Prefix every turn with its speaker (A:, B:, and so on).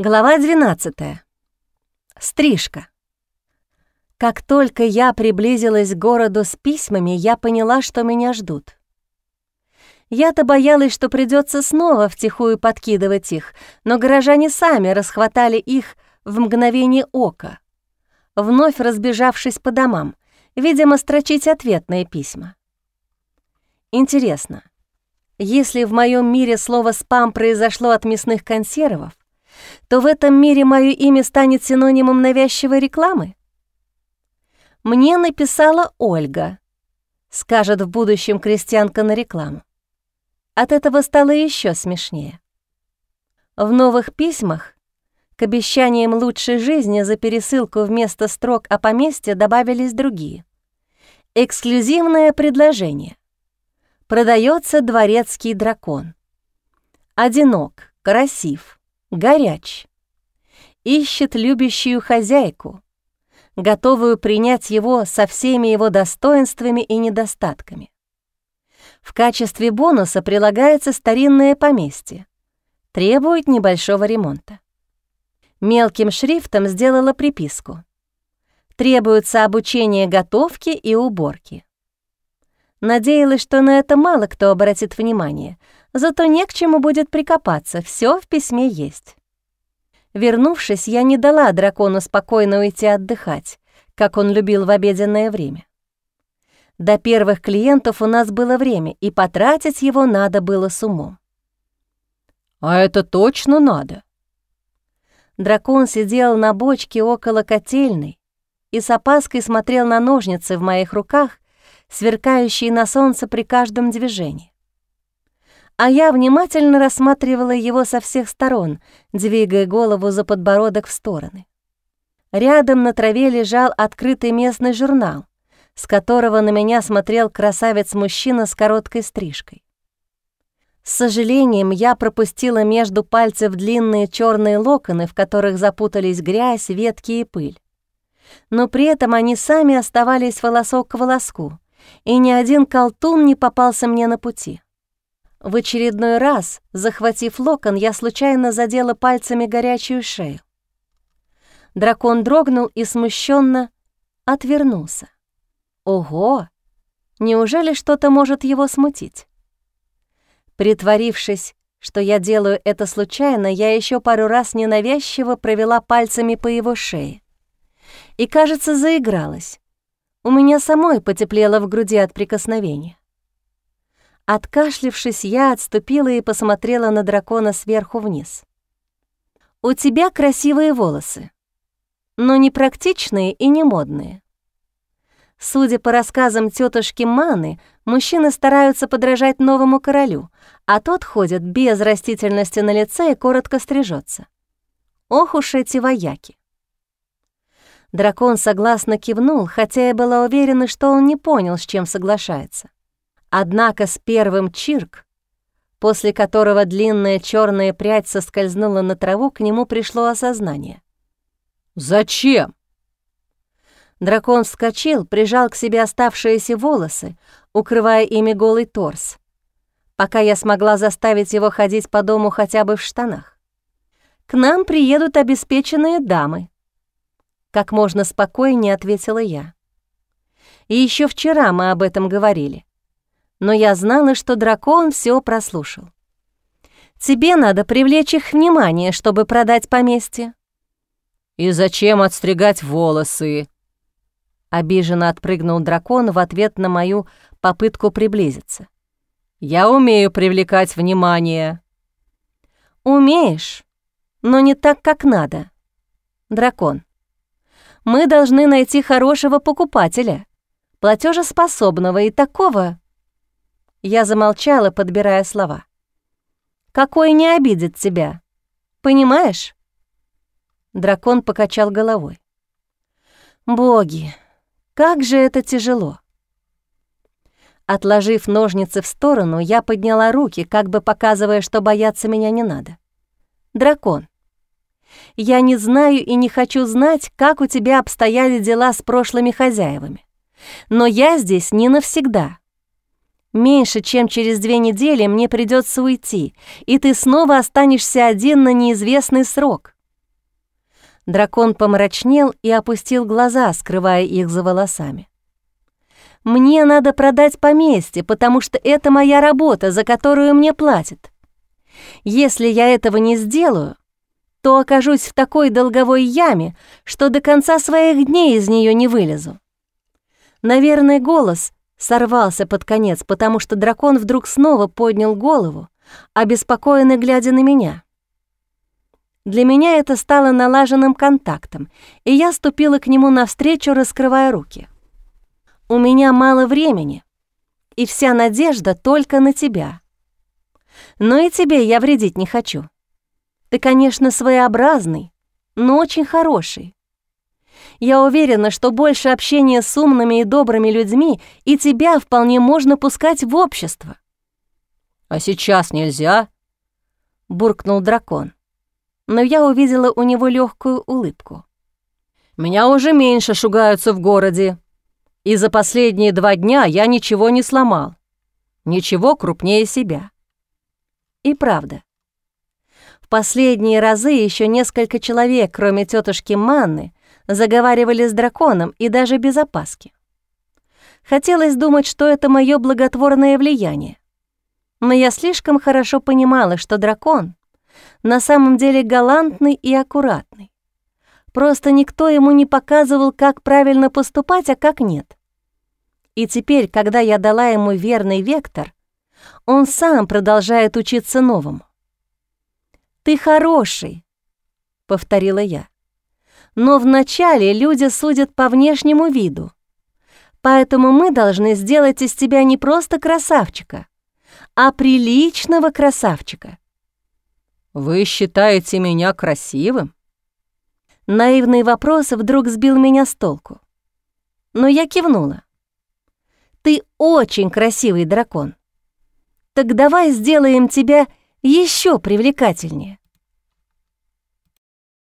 A: Глава 12. Стрижка. Как только я приблизилась к городу с письмами, я поняла, что меня ждут. Я-то боялась, что придется снова втихую подкидывать их, но горожане сами расхватали их в мгновение ока, вновь разбежавшись по домам, видимо, строчить ответные письма. Интересно, если в моем мире слово «спам» произошло от мясных консервов, то в этом мире мое имя станет синонимом навязчивой рекламы? Мне написала Ольга, скажет в будущем крестьянка на рекламу. От этого стало еще смешнее. В новых письмах к обещаниям лучшей жизни за пересылку вместо строк о поместье добавились другие. Эксклюзивное предложение. Продается дворецкий дракон. Одинок, красив, горяч. Ищет любящую хозяйку, готовую принять его со всеми его достоинствами и недостатками. В качестве бонуса прилагается старинное поместье. Требует небольшого ремонта. Мелким шрифтом сделала приписку. Требуется обучение готовки и уборки. Надеялась, что на это мало кто обратит внимание, зато не к чему будет прикопаться, все в письме есть. Вернувшись, я не дала дракону спокойно уйти отдыхать, как он любил в обеденное время. До первых клиентов у нас было время, и потратить его надо было с умом.
B: «А это точно надо?»
A: Дракон сидел на бочке около котельной и с опаской смотрел на ножницы в моих руках, сверкающие на солнце при каждом движении. А я внимательно рассматривала его со всех сторон, двигая голову за подбородок в стороны. Рядом на траве лежал открытый местный журнал, с которого на меня смотрел красавец-мужчина с короткой стрижкой. С сожалением я пропустила между пальцев длинные черные локоны, в которых запутались грязь, ветки и пыль. Но при этом они сами оставались волосок к волоску, и ни один колтун не попался мне на пути. В очередной раз, захватив локон, я случайно задела пальцами горячую шею. Дракон дрогнул и смущенно отвернулся. Ого! Неужели что-то может его смутить? Притворившись, что я делаю это случайно, я еще пару раз ненавязчиво провела пальцами по его шее. И, кажется, заигралась. У меня самой потеплело в груди от прикосновения. Откашлившись, я отступила и посмотрела на дракона сверху вниз. «У тебя красивые волосы, но не практичные и не модные. Судя по рассказам тетушки Маны, мужчины стараются подражать новому королю, а тот ходит без растительности на лице и коротко стрижется. Ох уж эти вояки. Дракон согласно кивнул, хотя я была уверена, что он не понял, с чем соглашается. Однако с первым чирк, после которого длинная черная прядь соскользнула на траву, к нему пришло осознание.
B: «Зачем?»
A: Дракон вскочил, прижал к себе оставшиеся волосы, укрывая ими голый торс, пока я смогла заставить его ходить по дому хотя бы в штанах. «К нам приедут обеспеченные дамы», — как можно спокойнее ответила я. И еще вчера мы об этом говорили, но я знала, что дракон все прослушал. «Тебе надо привлечь их внимание, чтобы продать поместье».
B: «И зачем отстригать волосы?»
A: Обиженно отпрыгнул дракон в ответ на мою попытку приблизиться.
B: «Я умею привлекать внимание».
A: «Умеешь, но не так, как надо. Дракон, мы должны найти хорошего покупателя, платежеспособного и такого...» Я замолчала, подбирая слова. «Какой не обидит тебя, понимаешь?» Дракон покачал головой. «Боги, как же это тяжело. Отложив ножницы в сторону, я подняла руки, как бы показывая, что бояться меня не надо. «Дракон, я не знаю и не хочу знать, как у тебя обстояли дела с прошлыми хозяевами. Но я здесь не навсегда. Меньше чем через две недели мне придется уйти, и ты снова останешься один на неизвестный срок. Дракон помрачнел и опустил глаза, скрывая их за волосами. «Мне надо продать поместье, потому что это моя работа, за которую мне платят. Если я этого не сделаю, то окажусь в такой долговой яме, что до конца своих дней из нее не вылезу. Наверное, голос сорвался под конец, потому что дракон вдруг снова поднял голову, обеспокоенно глядя на меня. Для меня это стало налаженным контактом, и я ступила к нему навстречу, раскрывая руки. «У меня мало времени, и вся надежда только на тебя. Но и тебе я вредить не хочу. Ты, конечно, своеобразный, но очень хороший. Я уверена, что больше общения с умными и добрыми людьми и тебя вполне можно пускать в общество».
B: «А сейчас нельзя?» — буркнул дракон.
A: Но я увидела у него легкую улыбку.
B: «Меня уже меньше шугаются в городе, и за последние два дня я ничего не сломал. Ничего крупнее себя».
A: И правда. В последние разы еще несколько человек, кроме тетушки Манны, заговаривали с драконом и даже без опаски. Хотелось думать, что это мое благотворное влияние. Но я слишком хорошо понимала, что дракон на самом деле галантный и аккуратный. Просто никто ему не показывал, как правильно поступать, а как нет. И теперь, когда я дала ему верный вектор, он сам продолжает учиться новому. «Ты хороший», — повторила я. «Но вначале люди судят по внешнему виду, поэтому мы должны сделать из тебя не просто красавчика, а приличного красавчика».
B: «Вы считаете меня красивым?»
A: Наивный вопрос вдруг сбил меня с толку. Но я кивнула. «Ты очень красивый дракон. Так давай сделаем тебя еще привлекательнее».